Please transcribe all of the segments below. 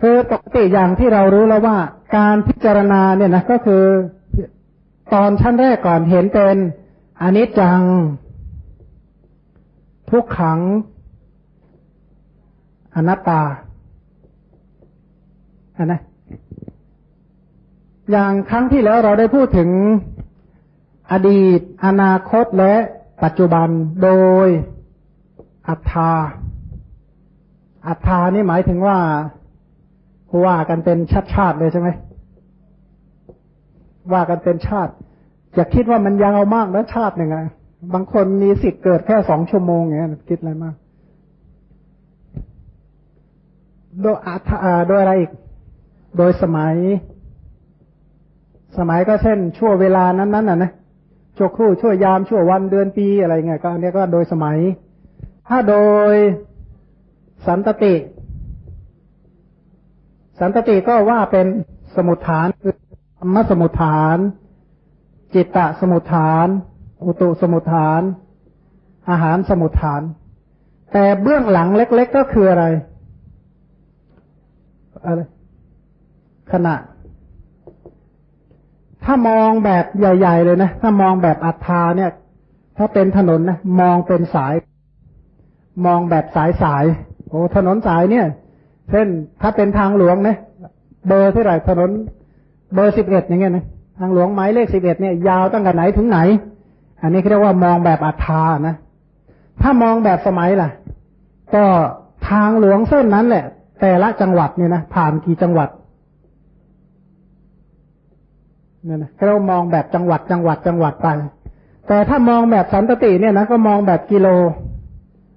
คือปกติอย่างที่เรารู้แล้วว่า การพิจารณาเนี่ยนะก็คือตอนชั้นแรกก่อนเห็นเป็นอนิจจัง ทุกขัง อนัตตาอันนะอย่างครั้งที่แล้วเราได้พูดถึงอดีต อนาคตและปัจจุบันโดยอัตตาอัตตานี่หมายถึงว่า ว่ากันเป็นชาติชาติเลยใช่ไหมว่ากันเป็นชาติ อย่าคิดว่ามันยาวมากนะชาติหนึ่งอะบางคนมีสิทธิ์เกิดแค่สองชั่วโมงอย่างเงี้ยคิดอะไรมาก โดยอัตโดยอะไรอีก โดยสมัย สมัยก็เช่น ชั่วเวลานั้นๆน่ะนะชั่วครู่ชั่วยามชั่ววันเดือนปีอะไรเงี้ยก็อันนี้ก็โดยสมัย ถ้าโดยสันตติ สันตติก็ว่าเป็นสมุทฐานคือธรรมสมุทฐาน จิตตะสมุทฐาน อุตุสมุทฐาน อาหารสมุทฐาน แต่เบื้องหลังเล็ก ๆ ก็คืออะไรอะไรขณะ ถ้ามองแบบใหญ่ ๆ เลยนะ ถ้ามองแบบอัฏฐาเนี่ย ถ้าเป็นถนนนะมองเป็นสาย มองแบบสายสายโอ้ถนนสายเนี่ย เช่น ถ้าเป็นทางหลวงนะเบอร์เท่าไหร่ถนน เบอร์สิบเอ็ดอย่างเงี้ยนะทางหลวงหมายเลขสิบเอ็ดเนี่ยยาวตั้งแต่ไหนถึงไหน อันนี้เรียกว่ามองแบบอัฏฐานะ ถ้ามองแบบสมัยล่ะ ก็ทางหลวงเส้นนั้นแหละ แต่ละจังหวัดเนี่ยนะผ่านกี่จังหวัดเนี่ยนะเรามองแบบจังหวัดจังหวัดจังหวัดไป แต่ถ้ามองแบบสันตติเนี่ยนะก็มองแบบกิโล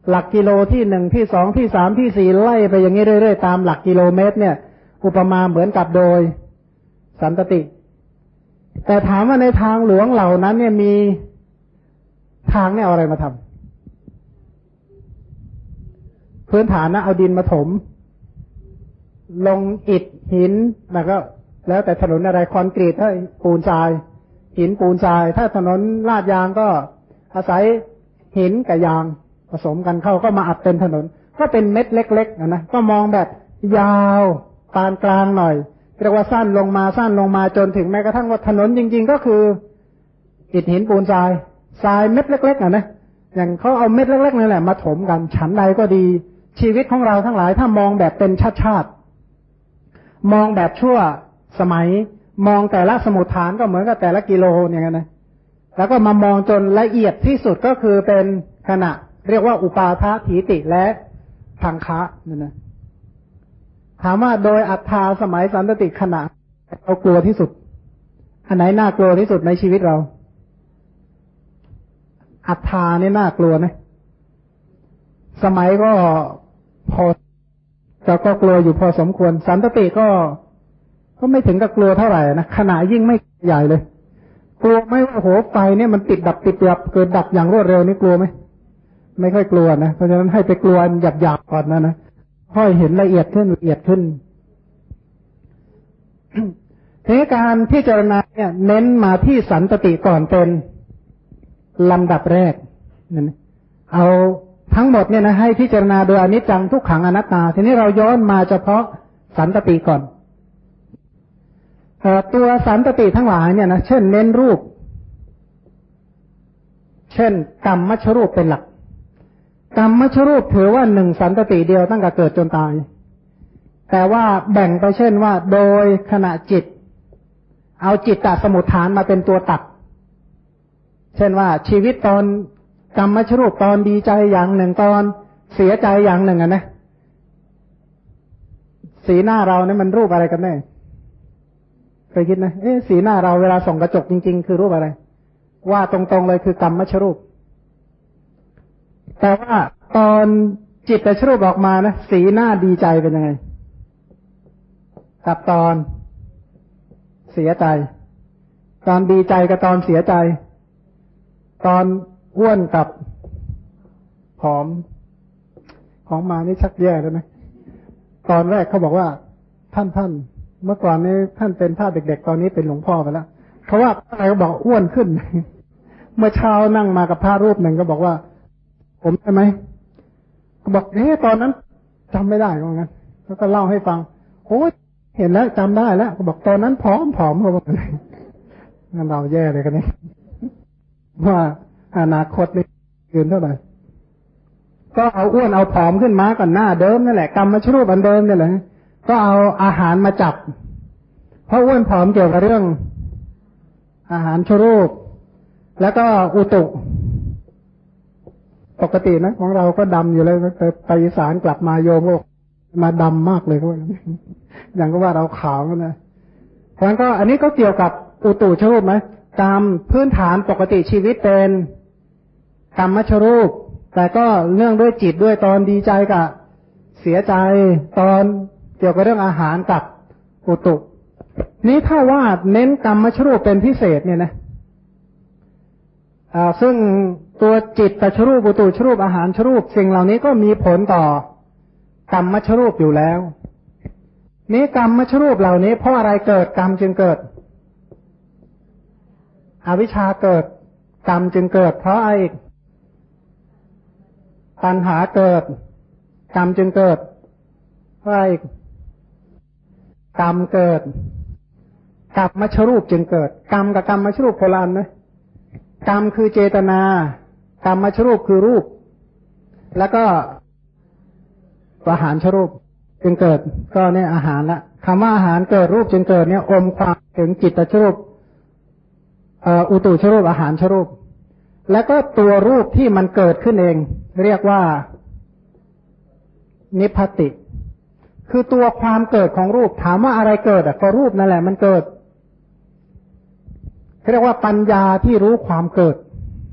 หลักกิโลที่หนึ่งที่สองที่สามที่สี่ไล่ไปอย่างนี้เรื่อยๆตามหลักกิโลเมตร เนี่ย อุปมาเหมือนกับโดย สันตติ แต่ถามว่าในทางหลวงเหล่านั้น เนี่ยมีทางเนี่ยเอาอะไรมาทำพื้นฐานนะเอาดินมาถม ลงอิฐหินแล้วก็ แล้วแต่ถนนอะไรคอนกรีตถ้าปูนทราย หินปูนทราย ถ้าถนนลาดยางก็อาศัยหินกับยาง ผสมกันเข้าก็มาอัดเป็นถนน ก็เป็นเม็ดเล็กๆนะก็มองแบบยาวปานกลางหน่อยเรียกว่าสั้นลงมาสั้นลงมาจนถึงแม้กระทั่งว่าถนนจริง ๆ ก็คืออิฐหินปูนทรายทรายเม็ดเล็กๆอะนะอย่างเขาเอาเม็ดเล็กๆนั่นแหละมาถมกันฉันใดก็ดี ชีวิตของเราทั้งหลายถ้ามองแบบเป็นชาติๆมองแบบชั่วสมัย มองแต่ละสมุทฐานก็เหมือนกับแต่ละกิโลอย่างนั้นนะแล้วก็มามองจนละเอียดที่สุดก็คือเป็นขณะ เรียกว่าอุปาทถีติและพังคะนั่นนะถามว่าโดยอัตตาสมัยสันติขณะเรากลัวที่สุด อันไหนน่ากลัวที่สุดในชีวิตเรา อัตตานี่น่ากลัวนะสมัยก็พอเราก็กลัวอยู่พอสมควร สันติก็ ก็ไม่ถึงกับกลัวเท่าไหร่นะขณะยิ่งไม่ใหญ่เลย กลัวไหมว่าโหไฟเนี่ยมันติดดับติดดับเกิดดับอย่างรวดเร็วนี่กลัวไหม ไม่ค่อยกลัวนะเพราะฉะนั้นให้ไปกลัวหยาบหยาบก่อนนะนะค่อยเห็นละเอียดขึ้นละเอียดขึ้นทีนี้การพิจารณาเนี่ย เน้นมาที่สันตติก่อนเป็นลำดับแรกนั่นเอาทั้งหมดเนี่ยนะให้พิจารณาโดยอนิจจังทุกขังอนัตตา ทีนี้เราย้อนมาเฉพาะสันตติก่อนตัวสันตติทั้งหลายเนี่ยนะเช่น เน้นรูป เช่น กรรมมัชรูปเป็นหลัก กรรมมชรูปถือว่าหนึ่งสันตติเดียวตั้งแต่เกิดจนตาย แต่ว่าแบ่งไปเช่นว่า โดยขณะจิต เอาจิตตสมุทฐานมาเป็นตัวตัด เช่นว่าชีวิตตอนกรรมมชรูปตอนดีใจอย่างหนึ่งตอนเสียใจอย่างหนึ่งอะนะสีหน้าเราเนี่ยมันรูปอะไรกันแน่เคยคิดนะเอ๊ะสีหน้าเราเวลาส่องกระจกจริง ๆ คือรูปอะไร ว่าตรงๆเลยคือกรรมมชรูป แต่ว่าตอนจิตแต่ชรูปออกมานะสีหน้าดีใจเป็นยังไง กับตอนเสียใจ ตอนดีใจกับตอนเสียใจ ตอนอ้วนกับผอม ของมานี่ชักแย่แล้วไหมตอนแรกเขาบอกว่าท่านท่านเมื่อก่อนนี้ท่านเป็นท่าเด็ก ๆ ตอนนี้เป็นหลวงพ่อไปแล้วเพราะว่าอะไรก็บอกอ้วนขึ้น เมื่อเช้านั่งมากับพระรูปหนึ่งก็บอกว่า ผมใช่ไหมก็บอกเฮ้ตอนนั้นจำไม่ได้เหมือนกันแล้วก็เล่าให้ฟังโอ้เห็นแล้วจำได้แล้วบอกตอนนั้นผอมผอมเขาบอกงั้นเราแย่เลยกันนี่ว่าอนาคตนี่เกินเท่าไหร่ก็เอาอ้วนเอาผอมขึ้นมาก่อนหน้าเดิมนั่นแหละกรรมมาชรูปอันเดิมนี่แหละก็เอาอาหารมาจับ เพราะอ้วนผอมเกี่ยวกับเรื่อง อาหารชรูป แล้วก็อุตุ ปกตินะของเราก็ดำอยู่เลยแต่ไปอีสานกลับมาโยมก็มาดำมากเลยก็อย่างก็ว่าเราขาวนะเพราะงั้นก็อันนี้ก็เกี่ยวกับอุตุชรูปไหมตามพื้นฐานปกติชีวิตเป็นกรรมมชรูป แต่ก็เนื่องด้วยจิตด้วยตอนดีใจกับเสียใจตอนเกี่ยวกับเรื่องอาหารกับอุตุ นี้ถ้าว่าเน้นกรรมมชรูปเป็นพิเศษเนี่ยนะ ซึ่งตัวจิตตชรูปอุตุชรูปอาหารชรูป สิ่งเหล่านี้ก็มีผลต่อกรรมมชรูปอยู่แล้วนี้กรรมมชรูปเหล่านี้เพราะอะไรเกิดกรรมจึงเกิด อวิชชาเกิด กรรมจึงเกิด เพราะอะไรปัญหาเกิด กรรมจึงเกิดเพราะอะไรกรรมเกิดกรรมมชรูปจึงเกิด กรรมกับกรรมมชรูปโบราณนะ กรรมคือเจตนากรรมมชรูปคือรูป แล้วก็อาหารชรูปจึงเกิดก็เนี่ยอาหารละคำว่าอาหารเกิดรูปจึงเกิดเนี่ยอมความถึงจิตตชรูปอุตุชรูปอาหารชรูป แล้วก็ตัวรูปที่มันเกิดขึ้นเอง เรียกว่า นิพพติ คือตัวความเกิดของรูปถามว่าอะไรเกิดอะก็รูปนั่นแหละมันเกิด เรียกว่าปัญญาที่รู้ความเกิด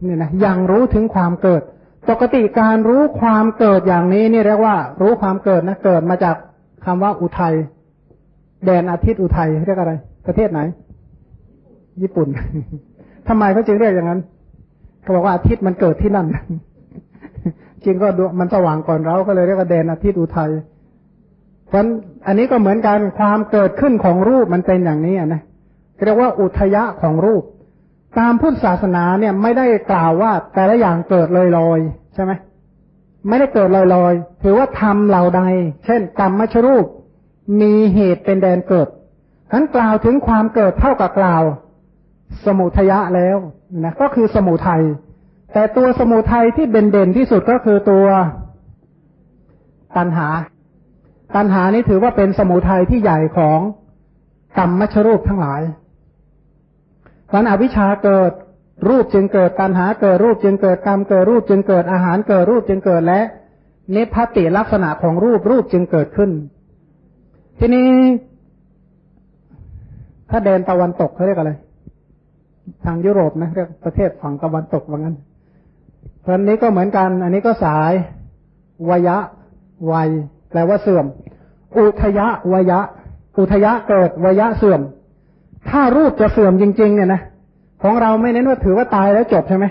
เนี่ยนะยังรู้ถึงความเกิด ปกติการรู้ความเกิดอย่างนี้นี่เรียกว่า รู้ความเกิดนะเกิดมาจากคำว่าอุทัยแดนอาทิตย์อุทัยเรียกอะไร ประเทศไหน ญี่ปุ่นทำไมเขาจึงเรียกอย่างนั้นเขาบอกว่าอาทิตย์มันเกิดที่นั่นจริงก็ดวมันสว่างก่อนเราก็เลยเรียกว่าแดนอาทิตย์อุทัยเพราะอันนี้ก็เหมือนกันความเกิดขึ้นของรูปมันเป็นอย่างนี้นะ เรียกว่าอุทยะของรูป ตามพุทธศาสนาเนี่ยไม่ได้กล่าวว่าแต่ละอย่างเกิดลอยๆใช่ไหมไม่ได้เกิดลอยๆถือว่าทำเหล่าใด เช่น กรรมมชรูป มีเหตุเป็นแดนเกิดนั้นกล่าวถึงความเกิดเท่ากับกล่าว สมุทยะแล้วนะก็คือสมุทัยแต่ตัวสมุทัยที่เด่นๆที่สุดก็คือตัวตัณหา ตัณหานี้ถือว่าเป็นสมุทัยที่ใหญ่ของกรรมมชรูปทั้งหลาย วันอวิชชาเกิด รูปจึงเกิดตัณหาเกิดรูปจึงเกิดกรรมเกิดรูปจึงเกิดอาหารเกิดรูปจึงเกิดและนิพพติลักษณะของรูปรูปจึงเกิดขึ้น ทีนี้ถ้าเดนตะวันตกเขาเรียกอะไร ทางยุโรปนะเรียกประเทศฝั่งตะวันตกว่างั้นเพราะนี้ก็เหมือนกัน อันนี้ก็สายวายะวัยแปลว่าเสื่อม อุทยะวยะ อุทยะเกิดวยะเสื่อม ถ้ารูปจะเสื่อมจริง ๆ เนี่ยนะของเราไม่เน้นว่าถือว่าตายแล้วจบใช่ไหม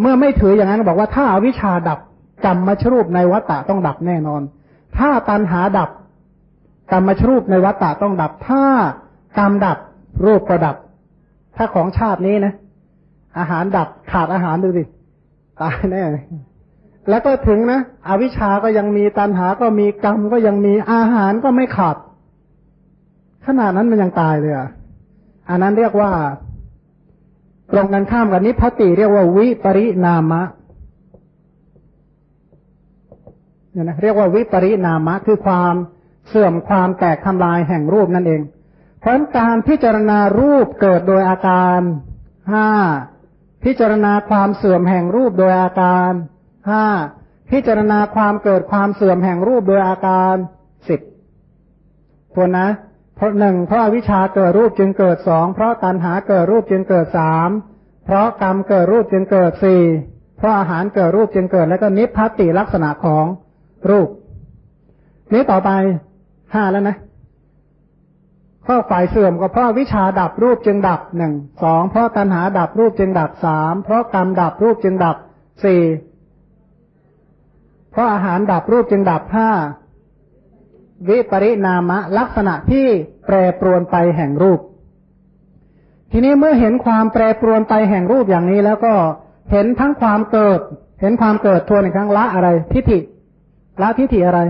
เมื่อไม่ถืออย่างนั้นบอกว่าถ้าอาวิชชาดับกรรมมาชรูปในวัตตะต้องดับแน่นอน ถ้าตัณหาดับกรรมมาชรูปในวัตตะต้องดับ ถ้ากรรมดับรูปก็ดับ ถ้าของชาตินี้นะ อาหารดับขาดอาหารดูสิตายแน่แล้วก็ถึงนะอวิชาก็ยังมีตันหาก็มีกรรมก็ยังมีอาหารก็ไม่ขาด ขนาดนั้นมันยังตายเลยอะอันนั้นเรียกว่า ตรงกันข้ามกับนิพพติเรียกว่าวิปริณามะเนี่ยนะเรียกว่าวิปริณามะ คือความเสื่อมความแตกทำลายแห่งรูปนั่นเอง เพราะการพิจารณารูปเกิดโดยอาการห้าพิจารณาความเสื่อมแห่งรูปโดยอาการห้าพิจารณาความเกิดความเสื่อมแห่งรูปโดยอาการสิบทวนนะ เพราะหนึ่งเพราะวิชาเกิดรูปจึงเกิดสองเพราะตัณหาเกิดรูปจึงเกิดสามเพราะกรรมเกิดรูปจึงเกิดสี่เพราะอาหารเกิดรูปจึงเกิด แล้วก็นิพพติลักษณะของรูป นี้ต่อไปห้าแล้วนะข้อฝ่ายเสื่อมก็เพราะวิชาดับรูปจึงดับหนึ่งสองเพราะตัณหาดับรูปจึงดับสามเพราะกรรมดับรูปจึงดับสี่เพราะอาหารดับรูปจึงดับห้า วิปริณามะ ลักษณะที่แปรปรวนไปแห่งรูป ทีนี้เมื่อเห็นความแปรปรวนไปแห่งรูปอย่างนี้ แล้วก็เห็นทั้งความเกิด เห็นความเกิดทวนอีกครั้งละอะไร ทิฏฐิละทิฏฐิอะไร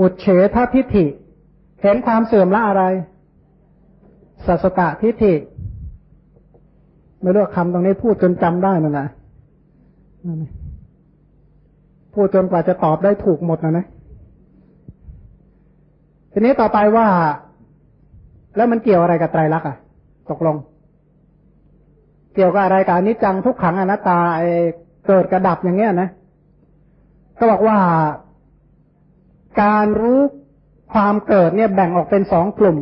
อุดเฉททิฏฐิ เห็นความเสื่อมละอะไรสัสตะทิฏฐิไม่รู้คำตรงนี้พูดจนจำได้นะนะพูดจนกว่าจะตอบได้ถูกหมดนะนะ ทีนี้ต่อไปว่า แล้วมันเกี่ยวอะไรกับไตรลักษณ์อะ ตกลง เกี่ยวกับอะไรกับนิจจังทุกขังอนัตตาไอเกิดกระดับอย่างเงี้ยนะก็บอกว่าการรู้ความเกิดเนี่ยแบ่งออกเป็นสองกลุ่ม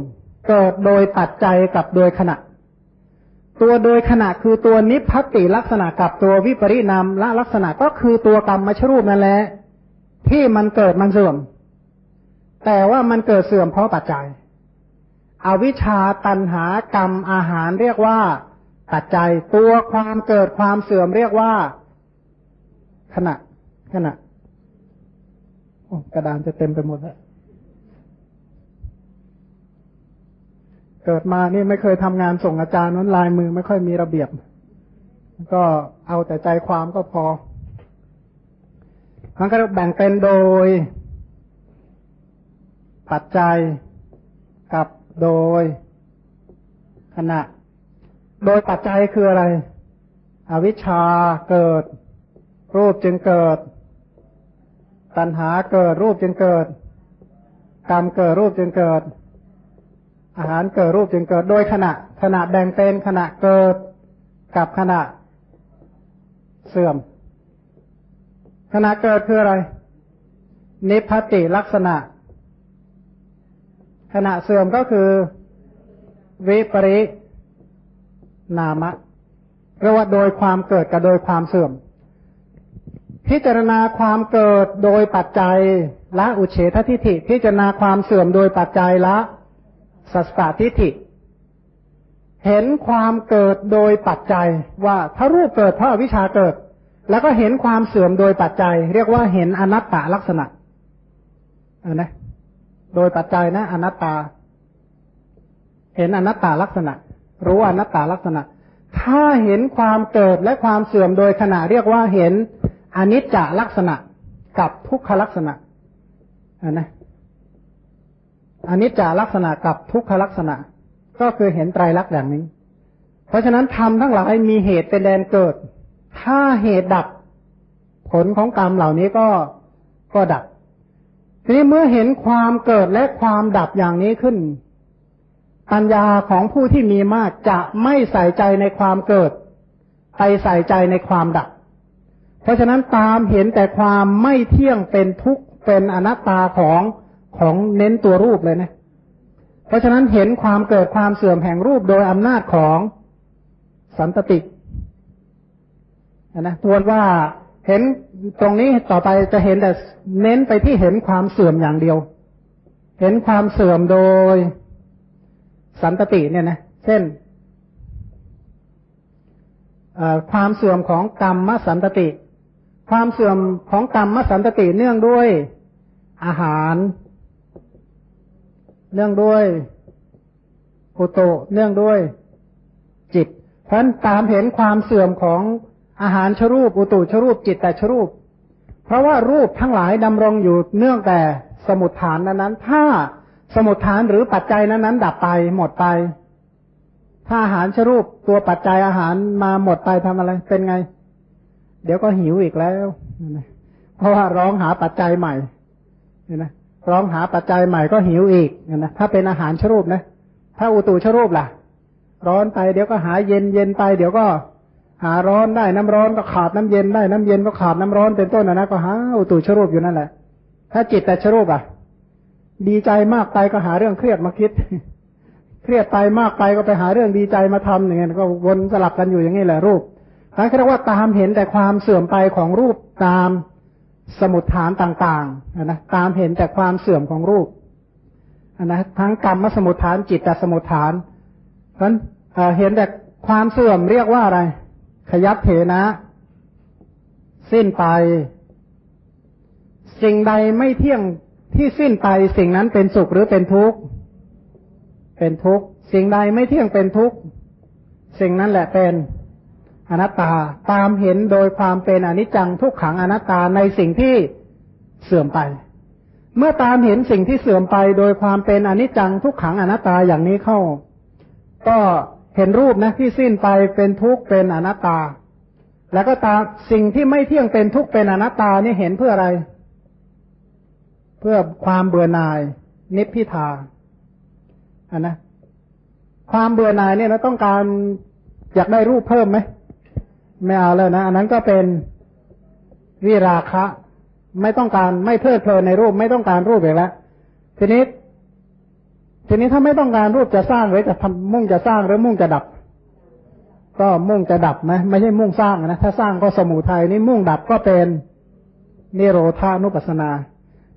เกิดโดยปัจจัยกับโดยขณะ ตัวโดยขณะคือตัวนิพพติลักษณะกับตัววิปริณามละลักษณะก็คือตัวกรรมมชรูปนั่นแหละที่มันเกิดมันเสื่อม แต่ว่ามันเกิดเสื่อมเพราะปัจจัย อวิชชาตันหากรรมอาหารเรียกว่า ปัจจัยตัวความเกิดความเสื่อมเรียกว่า ขณะ ขณะกระดานจะเต็มไปหมดแล้วเกิดมานี่ไม่เคยทำงานส่งอาจารย์นั้นลายมือไม่ค่อยมีระเบียบ ก็เอาแต่ใจความก็พอมันก็แบ่งเป็นโดย ปัจจัยกับโดยขณะ โดยปัจจัยคืออะไร อวิชชาเกิด รูปจึงเกิด ตัณหาเกิดรูปจึงเกิด กรรมเกิดรูปจึงเกิด อาหารเกิดรูปจึงเกิด โดยขณะ ขณะแบ่งเป็นขณะเกิดกับขณะเสื่อม ขณะเกิดคืออะไร นิพพติลักษณะ ขณะเสื่อมก็คือ วิปรินามะเรียกว่าโดยความเกิดกับโดยความเสื่อม พิจารณาความเกิดโดยปัจจัยละอุเฉททิฏฐิ พิจารณาความเสื่อมโดยปัจจัยละสัสตทิฏฐิ เห็นความเกิดโดยปัจจัยว่าถ้ารูปเกิดเพราะวิชาเกิด แล้วก็เห็นความเสื่อมโดยปัจจัย เรียกว่าเห็นอนัตตลักษณะอันนะ โดยปัจจัยนะอนัตตา เห็นอนัตตลักษณะ รู้อนัตตลักษณะ ถ้าเห็นความเกิดและความเสื่อมโดยขณะเรียกว่าเห็นอนิจจลักษณะกับทุกขลักษณะนะอนิจจลักษณะกับทุกขลักษณะ ก็คือเห็นไตรลักษณ์อย่างนี้ เพราะฉะนั้นทำทั้งหลายมีเหตุเป็นแดนเกิด ถ้าเหตุดับ ผลของกรรมเหล่านี้ก็ก็ดับ ทีนี้เมื่อเห็นความเกิดและความดับอย่างนี้ขึ้น ปัญญาของผู้ที่มีมากจะไม่ใส่ใจในความเกิด ไปใส่ใจในความดับ เพราะฉะนั้นตามเห็นแต่ความไม่เที่ยงเป็นทุกข์เป็นอนัตตาของของเน้นตัวรูปเลยนะ เพราะฉะนั้นเห็นความเกิดความเสื่อมแห่งรูปโดยอำนาจของสันตตินะทวนว่าเห็น ตรงนี้ต่อไปจะเห็นแต่เน้นไปที่เห็นความเสื่อมอย่างเดียว เห็นความเสื่อมโดยสันตติเนี่ยนะ เช่นความเสื่อมของกรรมมสันตติ ความเสื่อมของกรรมมสันตติเนื่องด้วยอาหาร เนื่องด้วยอุโต เนื่องด้วยจิต เพราะนั้นตามเห็นความเสื่อมของ อาหารชรูปอุตุชรูปจิตแต่ชรูป เพราะว่ารูปทั้งหลายดำรงอยู่เนื่องแต่สมุดฐานนั้นถ้าสมุดฐานหรือปัจจัยนั้นๆ ดับไปหมดไป ถ้าอาหารชรูปตัวปัจจัยอาหารมาหมดไปทำอะไร เป็นไง เดี๋ยวก็หิวอีกแล้ว เพราะว่าร้องหาปัจจัยใหม่เห็นไหมร้องหาปัจจัยใหม่ก็หิวอีกนะถ้าเป็นอาหารชรูปนะ ถ้าอุตุชรูปล่ะ ร้อนไปเดี๋ยวก็หาเย็นเย็นไป เดี๋ยวก็ หาร้อนได้น้ำร้อนก็ขาดน้ำเย็นได้น้ำเย็นก็ขาดน้ำร้อนเป็นต้นนะนะก็หาอุตุชรูปอยู่นั่นแหละ ถ้าจิตแต่ชรูปอะ ดีใจมากไปก็หาเรื่องเครียดมาคิด เครียดไปมากไปก็ไปหาเรื่องดีใจมาทำอย่างเงี้ยก็วนสลับกันอยู่อย่างนี้แหละรูปนั่นเรียกว่าตามเห็นแต่ความเสื่อมไปของรูปตามสมุดฐานต่างๆนะตามเห็นแต่ความเสื่อมของรูปนะทั้งกรรมสมุดฐานจิตแต่สมุดฐานนั้นเห็นแต่ความเสื่อมเรียกว่าอะไร ขยับเถนะ สิ้นไป สิ่งใดไม่เที่ยงที่สิ้นไปสิ่งนั้นเป็นสุขหรือเป็นทุกข์ เป็นทุกข์ สิ่งใดไม่เที่ยงเป็นทุกข์ สิ่งนั้นแหละเป็นอนัตตาตามเห็นโดยความเป็นอนิจจังทุกขังอนัตตาในสิ่งที่เสื่อมไป เมื่อตามเห็นสิ่งที่เสื่อมไป โดยความเป็นอนิจจังทุกขังอนัตตาอย่างนี้เข้า ก็ เห็นรูปนะที่สิ้นไปเป็นทุกข์เป็นอนัตตา แล้วก็ตาสิ่งที่ไม่เที่ยงเป็นทุกข์เป็นอนัตตานี่เห็นเพื่ออะไร เพื่อความเบื่อหน่าย นิพพิทาอันนะความเบื่อหน่ายเนี่ยเราต้องการอยากได้รูปเพิ่มไหมไม่เอาแล้วนะอันนั้นก็เป็นวิราคะ ไม่ต้องการไม่เพลิดเพลินในรูป ไม่ต้องการรูปอีกแล้วทีนี้ ทีนี้ถ้าไม่ต้องการรูปจะสร้างหรือจะทำมุ่งจะสร้างหรือมุ่งจะดับ ก็มุ่งจะดับนะไม่ใช่มุ่งสร้างนะถ้าสร้างก็สมุทัยนี่มุ่งดับก็เป็นนิโรธานุปัสนา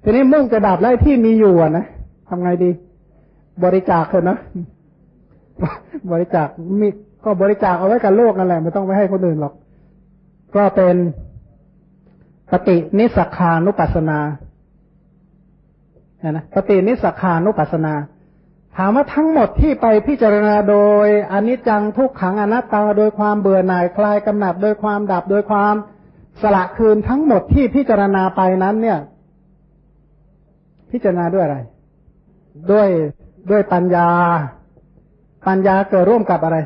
ทีนี้มุ่งจะดับแล้วที่มีอยู่นะทำไงดี บริจาคเถอะนะบริจาคมีก็บริจาคเอาไว้กับโลกนั่นแหละไม่ต้องไปให้คนอื่นหรอก ก็เป็นปฏินิสักานุปัสนานะปฏินิสักานุปัสนา ถามว่าทั้งหมดที่ไปพิจารณาโดยอนิจจังทุกขังอนัตตา โดยความเบื่อหน่ายคลายกำหนัดโดยความดับโดยความสละคืนทั้งหมดที่พิจารณาไปนั้น เนี่ย พิจารณาด้วยอะไร ด้วยด้วยปัญญา ปัญญาเกิดร่วมกับอะไร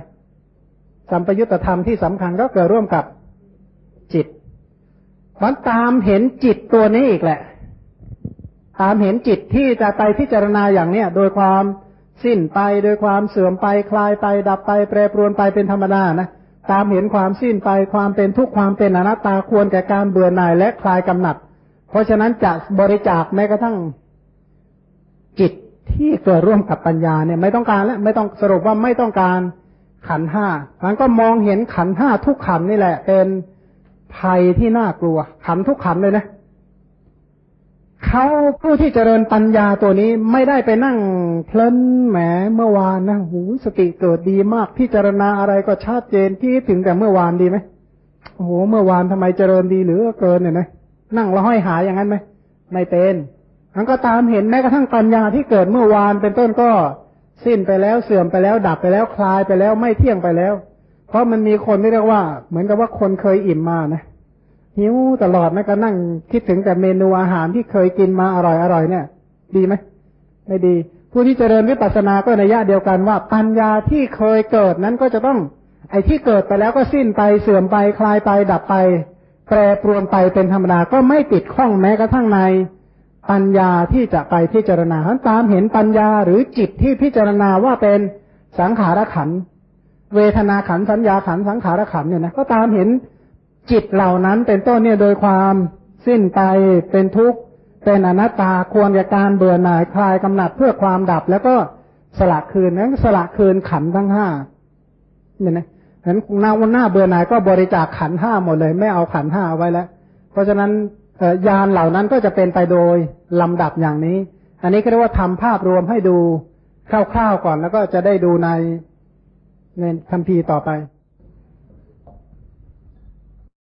สัมปยุตธรรมที่สำคัญก็เกิดร่วมกับจิตมันตามเห็นจิตตัวนี้อีกแหละ ตามเห็นจิตที่จะไปพิจารณาอย่างเนี้ยโดยความ สิ้นไปโดยความเสื่อมไปคลายไป ดับไป แปรปรวนไปเป็นธรรมดานะตามเห็นความสิ้นไปความเป็นทุกความเป็นอนัตตาควรแก่การเบื่อหน่ายและคลายกำหนัด เพราะฉะนั้นจะบริจาคแม้กระทั่งจิตที่เกิดร่วมกับปัญญาเนี่ยไม่ต้องการแล้วไม่ต้องสรุปว่าไม่ต้องการขันห้ามันก็มองเห็นขันห้าทุกขันนี่แหละ เป็นภัยที่น่ากลัว ขันทุกขันเลยนะ เขาผู้ที่เจริญปัญญาตัวนี้ไม่ได้ไปนั่งเพลินแหมเมื่อวานนะหูสติเกิดดีมากพิจารณาอะไรก็ชัดเจนที่ถึงแต่เมื่อวานดีไหมโอ้โหเมื่อวานทำไมเจริญดีหรือเกินเนี่ยนะนั่งละห้อยหาอย่างนั้นไหมไม่เป็นมันก็ตามเห็นแม้กระทั่งปัญญาที่เกิดเมื่อวานเป็นต้นก็สิ้นไปแล้วเสื่อมไปแล้ว ดับไปแล้วคลายไปแล้วไม่เที่ยงไปแล้ว เพราะมันมีคนที่เรียกว่า เหมือนกับว่าคนเคยอิ่มมานะ หิวตลอดนะก็นั่งคิดถึงแต่เมนูอาหารที่เคยกินมาอร่อยอร่อยเนี่ย ดีไหมไม่ดี ผู้ที่เจริญวิปัสสนาก็ในยะเดียวกันว่า ปัญญาที่เคยเกิดนั้นก็จะต้อง ไอ้ที่เกิดไปแล้วก็สิ้นไปเสื่อมไปคลายไปดับไป แปรปรวนไปเป็นธรรมดาก็ไม่ติดข้องแม้กระทั่งใน ปัญญาที่จะไปพิจารณาตามเห็นปัญญาหรือจิตที่พิจารณาว่าเป็นสังขารขันเวทนาขันสัญญาขันสังขารขันเนี่ยนะก็ตามเห็น จิตเหล่านั้นเป็นต้นเนี่ยโดยความสิ้นไปเป็นทุกข์เป็นอนัตตาควรแกับการเบื่อหน่ายคลายกำหนัดเพื่อความดับ แล้วก็สละคืนนั้นสละคืนขันทั้งห้าเนี่ยนะนั้นหน้าวันหน้าเบื่อหน่ายก็บริจาคขันห้าหมดเลย ไม่เอาขันห้าไว้แล้ว เพราะฉะนั้นยานเหล่านั้นก็จะเป็นไปโดยลำดับอย่างนี้ อันนี้ก็เรียกว่าทำภาพรวมให้ดูคร่าวๆก่อนแล้วก็จะได้ดูในในคัมภีร์ต่อไป